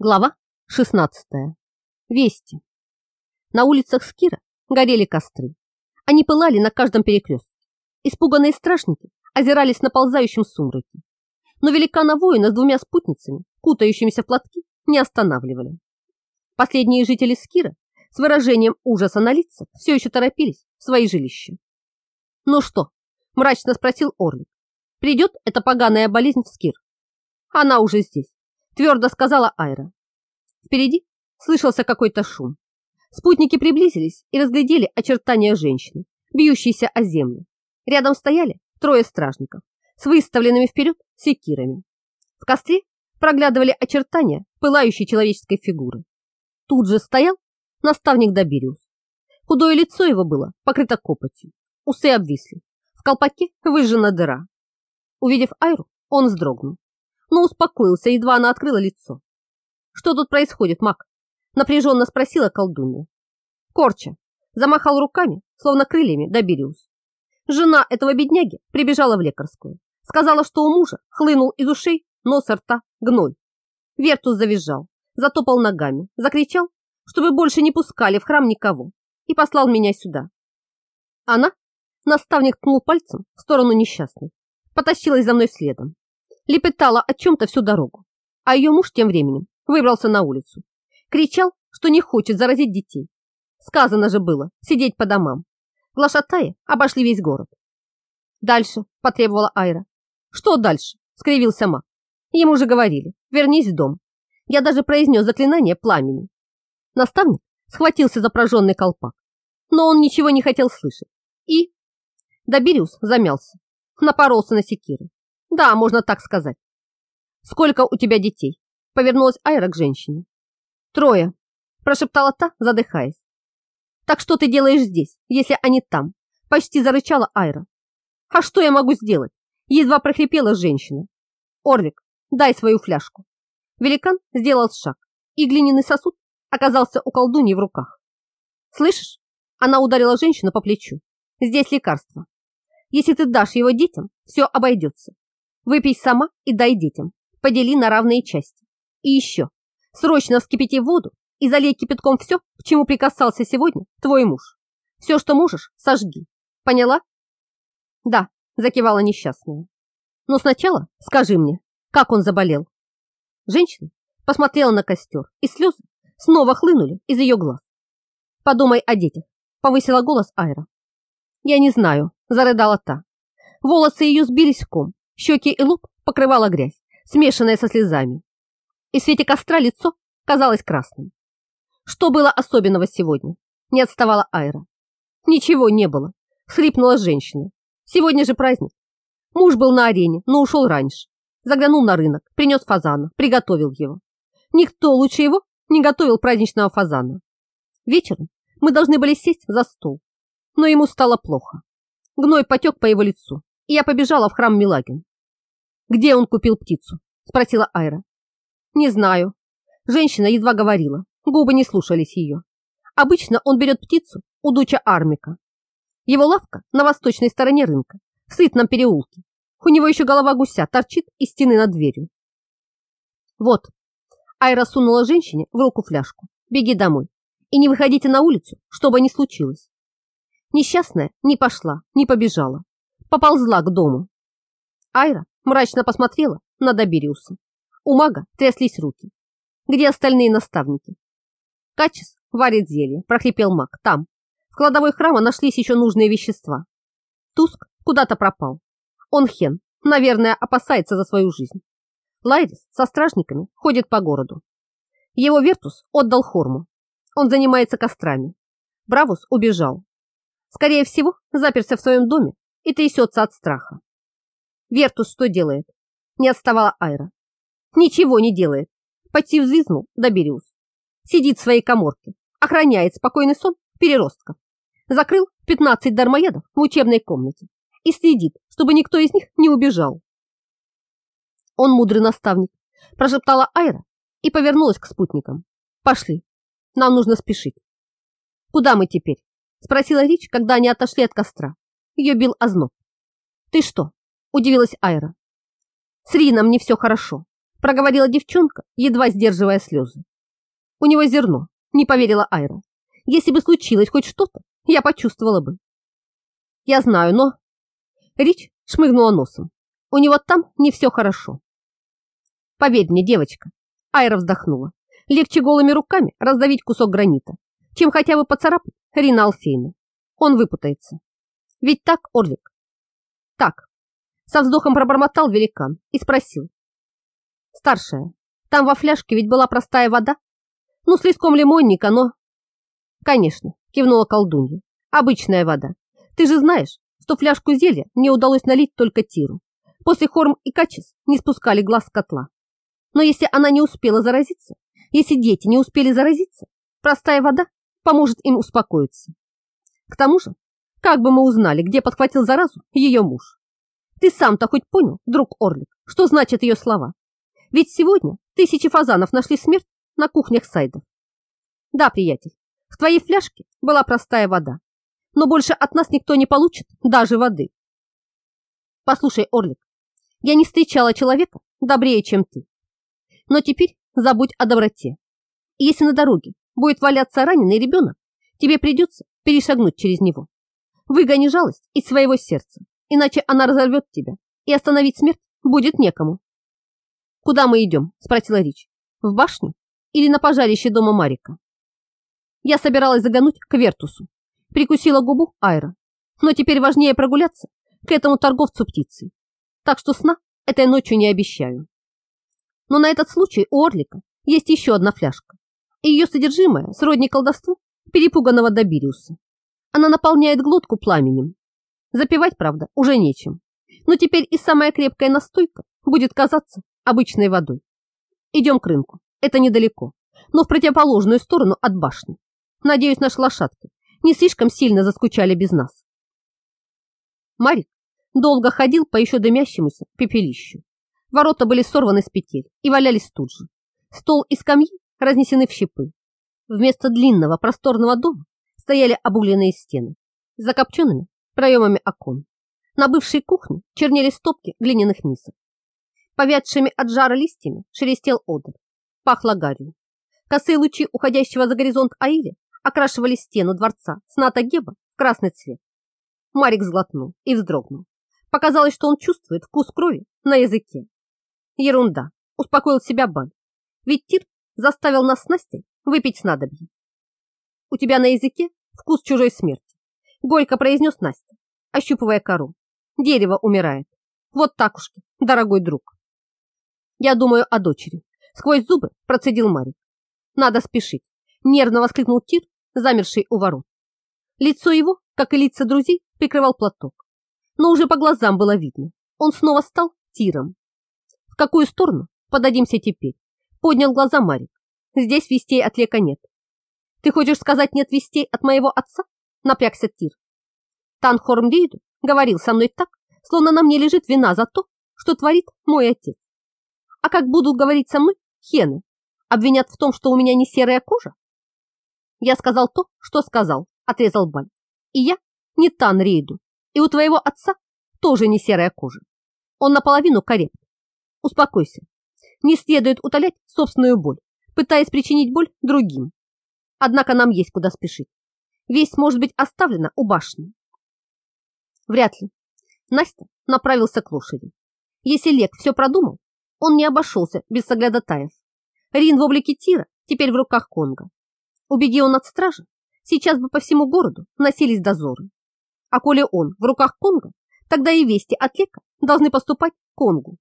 Глава 16. Вести. На улицах Скира горели костры. Они пылали на каждом перекрестке. Испуганные стражники озирались на ползающем сумраке. Но великана-воина с двумя спутницами, кутающимися в платки, не останавливали. Последние жители Скира с выражением ужаса на лицах все еще торопились в свои жилища. «Ну что?» – мрачно спросил Орлик. «Придет эта поганая болезнь в Скир?» «Она уже здесь твердо сказала Айра. Впереди слышался какой-то шум. Спутники приблизились и разглядели очертания женщины, бьющейся о землю. Рядом стояли трое стражников с выставленными вперед секирами. В костре проглядывали очертания пылающей человеческой фигуры. Тут же стоял наставник Добириус. Худое лицо его было покрыто копотью, усы обвисли, в колпаке выжжена дыра. Увидев Айру, он вздрогнул но успокоился, едва она открыла лицо. «Что тут происходит, маг?» — напряженно спросила колдунья. Корча замахал руками, словно крыльями, Добириус. Жена этого бедняги прибежала в лекарскую. Сказала, что у мужа хлынул из ушей, носа, рта, гной. Вертус завизжал, затопал ногами, закричал, чтобы больше не пускали в храм никого, и послал меня сюда. Она, наставник ткнул пальцем в сторону несчастной, потащилась за мной следом лепетала о чем-то всю дорогу, а ее муж тем временем выбрался на улицу. Кричал, что не хочет заразить детей. Сказано же было сидеть по домам. Глашатаи обошли весь город. Дальше, потребовала Айра. Что дальше? Скривился Мак. Ему же говорили, вернись в дом. Я даже произнес заклинание пламени. Наставник схватился за прожженный колпак, но он ничего не хотел слышать. И... Добириус замялся, напоролся на секиры. Да, можно так сказать. Сколько у тебя детей? Повернулась Айра к женщине. Трое, прошептала та, задыхаясь. Так что ты делаешь здесь, если они там? Почти зарычала Айра. А что я могу сделать? Едва прохрипела женщина. Орлик, дай свою фляжку. Великан сделал шаг, и глиняный сосуд оказался у колдуньи в руках. Слышишь? Она ударила женщину по плечу. Здесь лекарство. Если ты дашь его детям, все обойдется. Выпей сама и дай детям. Подели на равные части. И еще. Срочно вскипяти воду и залей кипятком все, к чему прикасался сегодня твой муж. Все, что можешь, сожги. Поняла? Да, закивала несчастная. Но сначала скажи мне, как он заболел. Женщина посмотрела на костер, и слезы снова хлынули из ее глаз. Подумай о детях, повысила голос Айра. Я не знаю, зарыдала та. Волосы ее сбились в ком, Щеки и лоб покрывала грязь, смешанная со слезами. И в свете костра лицо казалось красным. Что было особенного сегодня? Не отставала Айра. Ничего не было, хлипнула женщина. Сегодня же праздник. Муж был на арене, но ушел раньше. Заглянул на рынок, принес фазана, приготовил его. Никто лучше его не готовил праздничного фазана. Вечером мы должны были сесть за стол, но ему стало плохо. Гной потек по его лицу, и я побежала в храм Милагин. «Где он купил птицу?» – спросила Айра. «Не знаю». Женщина едва говорила, губы не слушались ее. Обычно он берет птицу у дуча Армика. Его лавка на восточной стороне рынка, в сытном переулке. У него еще голова гуся торчит из стены над дверью. Вот. Айра сунула женщине в руку фляжку. Беги домой. И не выходите на улицу, что бы ни случилось. Несчастная не пошла, не побежала поползла к дому. Айра мрачно посмотрела на Добириуса. У мага тряслись руки. Где остальные наставники? Качес варит зелье, прохрипел маг. Там. В кладовой храма нашлись еще нужные вещества. Туск куда-то пропал. Он хен, наверное, опасается за свою жизнь. Лайрис со стражниками ходит по городу. Его Вертус отдал Хорму. Он занимается кострами. Бравус убежал. Скорее всего, заперся в своем доме и трясется от страха. Вертус что делает? Не отставала Айра. Ничего не делает. Почти взвизнул Добириус. Сидит в своей коморке, охраняет спокойный сон переростков. Закрыл 15 дармоедов в учебной комнате и следит, чтобы никто из них не убежал. Он мудрый наставник, прошептала Айра и повернулась к спутникам. Пошли, нам нужно спешить. Куда мы теперь? Спросила Рич, когда они отошли от костра. Ее бил озноб. «Ты что?» – удивилась Айра. «С Рином не все хорошо. проговорила девчонка, едва сдерживая слезы. У него зерно, не поверила Айра. Если бы случилось хоть что-то, я почувствовала бы. Я знаю, но... Рич шмыгнула носом. У него там не все хорошо. Поверь мне, девочка. Айра вздохнула. Легче голыми руками раздавить кусок гранита, чем хотя бы поцарапать Рина Алфейна. Он выпутается. Ведь так, Орлик? Так. Со вздохом пробормотал великан и спросил. Старшая, там во фляжке ведь была простая вода? Ну, слишком лимонника, но... Конечно, кивнула колдунья. Обычная вода. Ты же знаешь, что фляжку зелья мне удалось налить только Тиру. После Хорм и Качес не спускали глаз с котла. Но если она не успела заразиться, если дети не успели заразиться, простая вода поможет им успокоиться. К тому же, как бы мы узнали, где подхватил заразу ее муж? Ты сам-то хоть понял, друг Орлик, что значат ее слова? Ведь сегодня тысячи фазанов нашли смерть на кухнях сайдов. Да, приятель, в твоей фляжке была простая вода, но больше от нас никто не получит даже воды. Послушай, Орлик, я не встречала человека добрее, чем ты. Но теперь забудь о доброте. И если на дороге будет валяться раненый ребенок, тебе придется перешагнуть через него. Выгони жалость из своего сердца, иначе она разорвет тебя, и остановить смерть будет некому. «Куда мы идем?» – спросила Рич. «В башню или на пожарище дома Марика?» Я собиралась заглянуть к Вертусу. Прикусила губу Айра. Но теперь важнее прогуляться к этому торговцу птицей. Так что сна этой ночью не обещаю. Но на этот случай у Орлика есть еще одна фляжка. И ее содержимое сродни колдовству перепуганного Добириуса. Она наполняет глотку пламенем. Запивать, правда, уже нечем. Но теперь и самая крепкая настойка будет казаться обычной водой. Идем к рынку. Это недалеко, но в противоположную сторону от башни. Надеюсь, наши лошадки не слишком сильно заскучали без нас. Марик долго ходил по еще дымящемуся пепелищу. Ворота были сорваны с петель и валялись тут же. Стол и скамьи разнесены в щепы. Вместо длинного просторного дома стояли обугленные стены с закопченными проемами окон. На бывшей кухне чернели стопки глиняных мисок. Повядшими от жара листьями шелестел одр. Пахло гарью. Косые лучи уходящего за горизонт Аиля окрашивали стену дворца с Геба в красный цвет. Марик сглотнул и вздрогнул. Показалось, что он чувствует вкус крови на языке. Ерунда, успокоил себя Бан. Ведь Тир заставил нас с Настей выпить снадобье. У тебя на языке вкус чужой смерти. Горько произнес Настя, ощупывая кору. Дерево умирает. Вот так уж, дорогой друг. Я думаю о дочери. Сквозь зубы процедил Марик. Надо спешить. Нервно воскликнул Тир, замерший у ворот. Лицо его, как и лица друзей, прикрывал платок. Но уже по глазам было видно. Он снова стал Тиром. В какую сторону подадимся теперь? Поднял глаза Марик. Здесь вестей от Лека нет. Ты хочешь сказать нет вестей от моего отца? Напрягся Тир. Танхорм Рейду говорил со мной так, словно на мне лежит вина за то, что творит мой отец. А как будут говорить со мной хены? Обвинят в том, что у меня не серая кожа? Я сказал то, что сказал, отрезал Баль. И я не Тан Рейду, и у твоего отца тоже не серая кожа. Он наполовину коррект. Успокойся. Не следует утолять собственную боль, пытаясь причинить боль другим. Однако нам есть куда спешить. Весть может быть оставлена у башни. Вряд ли. Настя направился к лошади. Если Лек все продумал, он не обошелся без соглядатаев. Рин в облике Тира теперь в руках Конга. Убеги он от стражи, сейчас бы по всему городу носились дозоры. А коли он в руках Конга, тогда и вести от Лека должны поступать Конгу.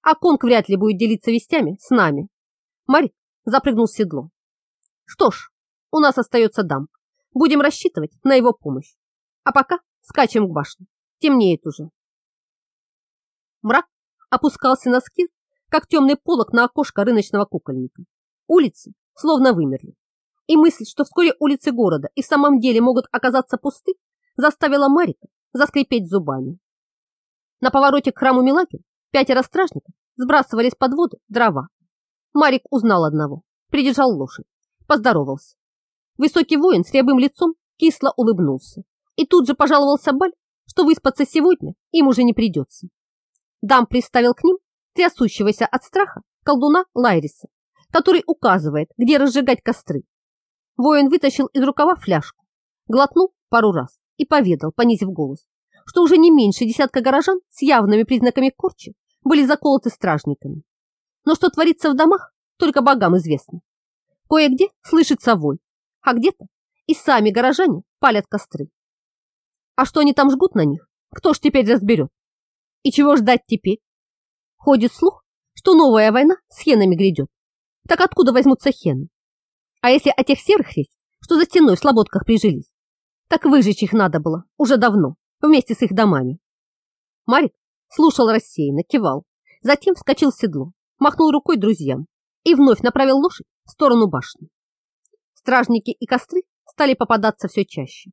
А Конг вряд ли будет делиться вестями с нами. Марик запрыгнул в седло. Что ж, у нас остается дам. Будем рассчитывать на его помощь. А пока скачем к башне. Темнеет уже. Мрак опускался на скир, как темный полог на окошко рыночного кукольника. Улицы словно вымерли. И мысль, что вскоре улицы города и в самом деле могут оказаться пусты, заставила Марика заскрипеть зубами. На повороте к храму Милаги пятеро стражников сбрасывали с подводы дрова. Марик узнал одного, придержал лошадь, поздоровался. Высокий воин с рябым лицом кисло улыбнулся и тут же пожаловался Баль, что выспаться сегодня им уже не придется. Дам приставил к ним трясущегося от страха колдуна Лайриса, который указывает, где разжигать костры. Воин вытащил из рукава фляжку, глотнул пару раз и поведал, понизив голос, что уже не меньше десятка горожан с явными признаками корчи были заколоты стражниками. Но что творится в домах, только богам известно. Кое-где слышится вой, а где-то и сами горожане палят костры. А что они там жгут на них, кто ж теперь разберет? И чего ждать теперь? Ходит слух, что новая война с хенами грядет. Так откуда возьмутся хены? А если о тех серых речь, что за стеной в слободках прижились, так выжечь их надо было уже давно, вместе с их домами. Марик слушал рассеянно, кивал, затем вскочил в седло, махнул рукой друзьям и вновь направил лошадь в сторону башни. Стражники и костры стали попадаться все чаще.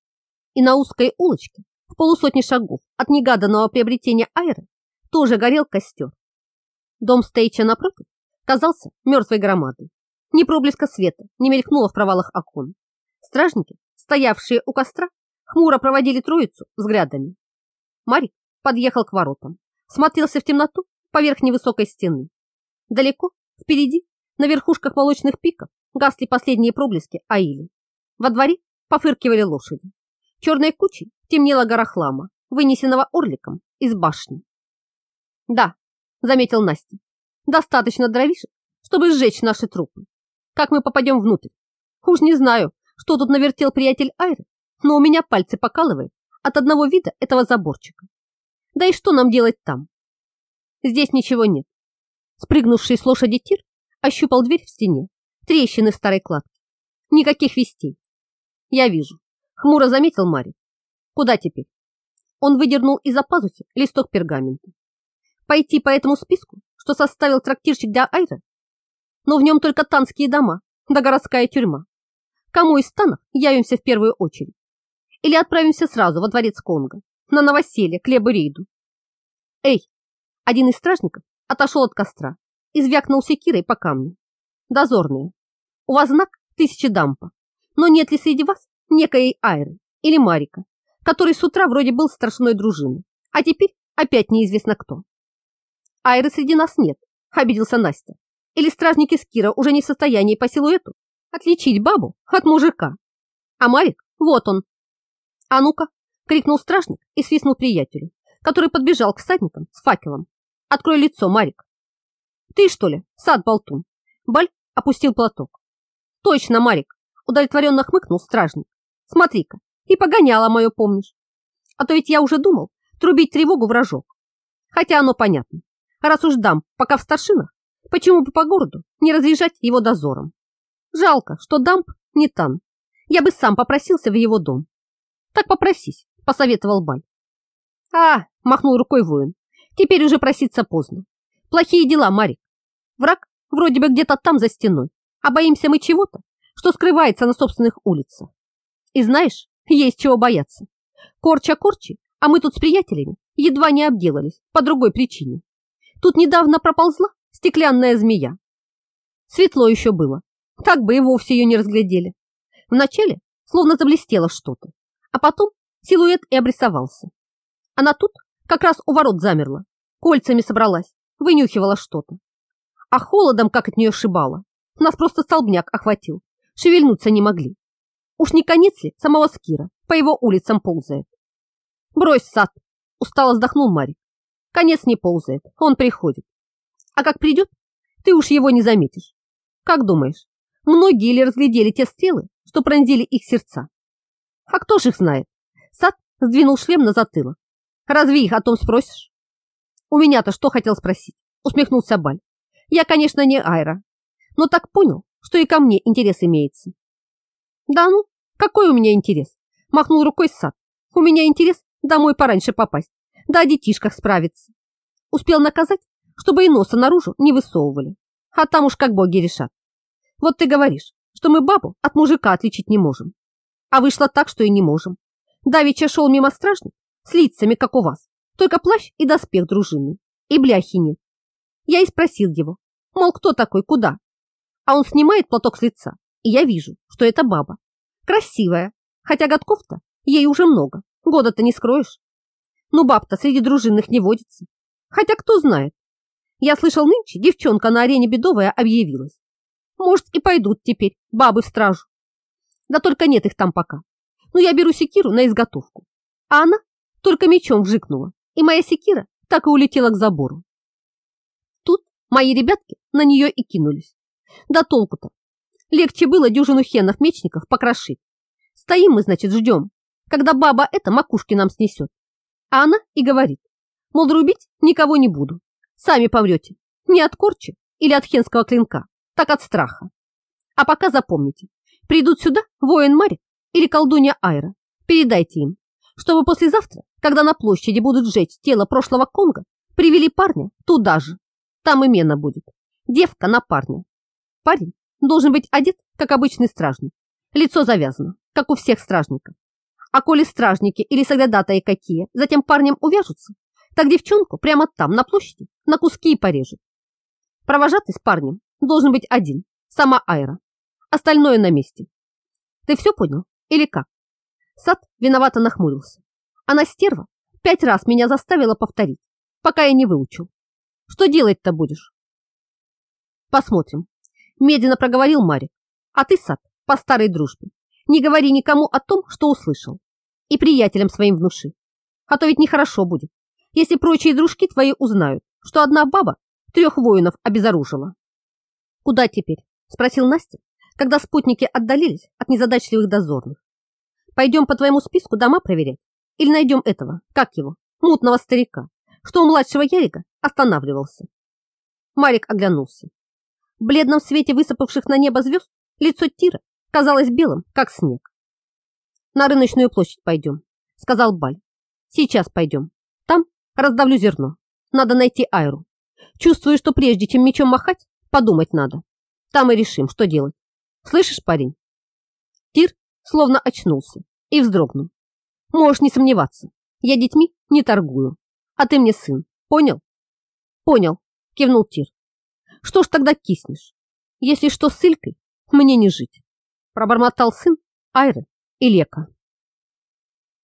И на узкой улочке, в полусотни шагов от негаданного приобретения Айры, тоже горел костер. Дом Стейча напротив казался мертвой громадой. Ни проблеска света не мелькнуло в провалах окон. Стражники, стоявшие у костра, хмуро проводили троицу взглядами. Марик подъехал к воротам, смотрелся в темноту поверх невысокой стены. Далеко, впереди, на верхушках молочных пиков, гасли последние проблески Аили. Во дворе пофыркивали лошади. Черной кучей темнела гора хлама, вынесенного орликом из башни. «Да», — заметил Настя, — «достаточно дровишек, чтобы сжечь наши трупы. Как мы попадем внутрь? Уж не знаю, что тут навертел приятель Айры, но у меня пальцы покалывают от одного вида этого заборчика. Да и что нам делать там? Здесь ничего нет. Спрыгнувший с лошади тир ощупал дверь в стене, трещины в старой кладке. Никаких вестей. Я вижу. Хмуро заметил Мари. Куда теперь? Он выдернул из-за пазухи листок пергамента. Пойти по этому списку, что составил трактирщик для Айры? Но в нем только танские дома, да городская тюрьма. Кому из станов явимся в первую очередь? Или отправимся сразу во дворец Конга, на новоселье, к Лебу Рейду? Эй! Один из стражников отошел от костра и звякнул секирой по камню. Дозорные, у вас знак тысячи дампа, но нет ли среди вас некой Айры или Марика, который с утра вроде был старшиной дружины, а теперь опять неизвестно кто? Айры среди нас нет, обиделся Настя. Или стражники Скира уже не в состоянии по силуэту отличить бабу от мужика. А Марик, вот он. А ну-ка, крикнул стражник и свистнул приятелю, который подбежал к всадникам с факелом. Открой лицо, Марик. Ты что ли, сад болтун? Баль опустил платок. Точно, Марик, удовлетворенно хмыкнул стражник. Смотри-ка, и погоняло мое помнишь. А то ведь я уже думал трубить тревогу вражок. Хотя оно понятно. Раз уж дам, пока в старшинах, почему бы по городу не разъезжать его дозором? Жалко, что дамп не там. Я бы сам попросился в его дом. Так попросись, посоветовал Баль. А, махнул рукой воин. Теперь уже проситься поздно. Плохие дела, Марик. Враг вроде бы где-то там за стеной, а боимся мы чего-то, что скрывается на собственных улицах. И знаешь, есть чего бояться. Корча корчи, а мы тут с приятелями едва не обделались по другой причине. Тут недавно проползла стеклянная змея. Светло еще было, так бы и вовсе ее не разглядели. Вначале словно заблестело что-то, а потом силуэт и обрисовался. Она тут как раз у ворот замерла, кольцами собралась, вынюхивала что-то. А холодом, как от нее шибало, нас просто столбняк охватил, шевельнуться не могли. Уж не конец ли самого Скира по его улицам ползает? Брось сад, устало вздохнул Марик. Конец не ползает, он приходит. А как придет, ты уж его не заметишь. Как думаешь, Многие ли разглядели те стрелы, что пронзили их сердца? А кто ж их знает? Сад сдвинул шлем на затылок. Разве их о том спросишь? У меня-то что хотел спросить? Усмехнулся Баль. Я, конечно, не Айра, но так понял, что и ко мне интерес имеется. Да ну, какой у меня интерес? Махнул рукой сад. У меня интерес домой пораньше попасть, да о детишках справиться. Успел наказать, чтобы и носа наружу не высовывали. А там уж как боги решат. Вот ты говоришь, что мы бабу от мужика отличить не можем. А вышло так, что и не можем. Давича шел мимо стражник с лицами, как у вас, только плащ и доспех дружины, и бляхи нет. Я и спросил его, мол, кто такой, куда? А он снимает платок с лица, и я вижу, что это баба. Красивая, хотя годков-то ей уже много, года-то не скроешь. Ну, баб-то среди дружинных не водится. Хотя кто знает. Я слышал, нынче девчонка на арене бедовая объявилась. Может, и пойдут теперь бабы в стражу. Да только нет их там пока. Ну, я беру секиру на изготовку. А она только мечом вжикнула, и моя секира так и улетела к забору. Тут мои ребятки на нее и кинулись. Да толку-то. Легче было дюжину хенов-мечников покрошить. Стоим мы, значит, ждем, когда баба эта макушки нам снесет. А она и говорит, мол, рубить никого не буду. Сами помрете. Не от корчи или от хенского клинка, так от страха. А пока запомните, придут сюда воин Марик или колдунья Айра. Передайте им, чтобы послезавтра, когда на площади будут сжечь тело прошлого Конга, привели парня туда же. Там именно будет. Девка на парня. Парень должен быть одет, как обычный стражник. Лицо завязано, как у всех стражников. А коли стражники или соглядатые какие затем парнем увяжутся, так девчонку прямо там, на площади, на куски и порежут. Провожатый с парнем должен быть один, сама Айра. Остальное на месте. Ты все понял? Или как? Сад виновато нахмурился. Она стерва пять раз меня заставила повторить, пока я не выучил. Что делать-то будешь? Посмотрим. Медленно проговорил Марик. А ты, Сад, по старой дружбе, не говори никому о том, что услышал. И приятелям своим внуши. А то ведь нехорошо будет, если прочие дружки твои узнают, что одна баба трех воинов обезоружила. Куда теперь? Спросил Настя, когда спутники отдалились от незадачливых дозорных. Пойдем по твоему списку дома проверять? Или найдем этого, как его, мутного старика, что у младшего Ярика останавливался? Марик оглянулся. В бледном свете высыпавших на небо звезд лицо Тира казалось белым, как снег. «На рыночную площадь пойдем», — сказал Баль. «Сейчас пойдем. Там раздавлю зерно. Надо найти Айру. Чувствую, что прежде чем мечом махать, подумать надо. Там и решим, что делать. Слышишь, парень?» Тир словно очнулся и вздрогнул. «Можешь не сомневаться. Я детьми не торгую. А ты мне сын. Понял?» «Понял», — кивнул Тир. «Что ж тогда киснешь? Если что с Илькой, мне не жить» пробормотал сын Айры и Лека.